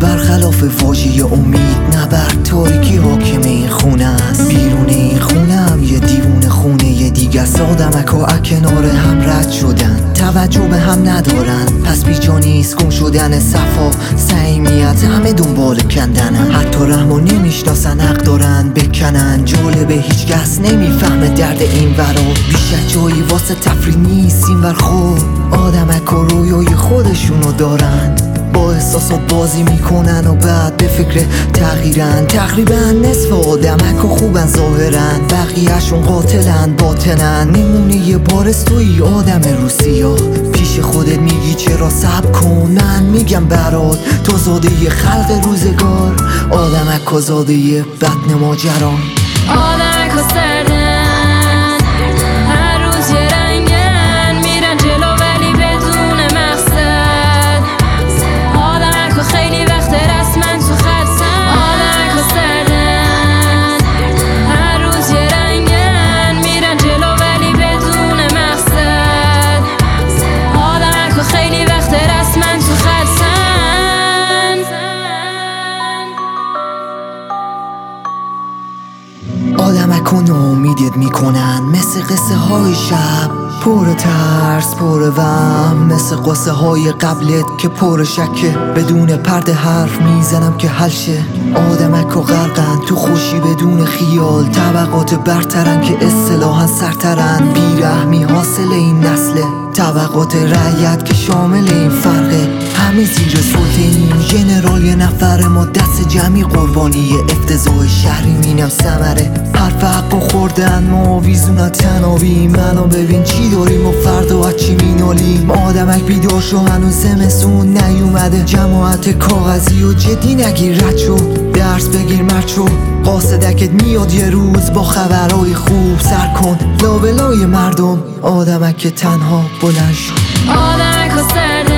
برخلاف واژه امید نه بر تاریکی حاکم این خونه است. بیرون این خونه هم یه دیوون خونه یه دیگه آدمک ها کنار هم رد شدن. توجه به هم ندارن. پس بیجا نیست گم شدن صفا. سعیمیت همه دنبال کندنن حتی رحم نمی‌شناسن حق دارن بکنن. جالبه هیچ کس نمی‌فهمه درد این ورا. بیش از جایی واسه تفری نیست این ور. خود آدمک و رویای خودشونو دارن. با احساسات بازی می‌کنن و بعد به فکر تغییرن. تقریبا نصف آدمک و خوبن ظاهرن بقیهشون قاتلن باطنن. نمونه یه بارس توی آدم روسیا پیش خودت میگی چرا سب کن؟ من میگم برات تو زاده خلق روزگار. آدمک و زاده بطن ماجران آدمک و ناامیدت می‌کنن. مثل قصه های شب. پر ترس پر وهم مثل قصه های قبلت که پر شکه. بدون پرده حرف می‌زنم که حل شه. آدمک و غرقن تو خوشی بدون خیال. طبقات برترن که اصطلاحا سرترن. بیرحمی حاصل این نسله. طبقات رعیت که شامل این فرقه. همه زیر سلطه ژنرال یه نفر ما دست جمعی قربانی. افتضاح شهری مینم سمره حرف حقو خوردن ما ویزونا تنابی منو ببین چی داریم و فردا از چی مینالیم. آدمک بیدار شو هنوز زمستون نیومده. جماعت کاغذی و جدی نگیر رد شو. درس بگیر مرد شو. قاصدکت میاد یه روز با خبرهای خوب. سر کن. لابلای مردم. آدمک تنها بلند شو. آدمک و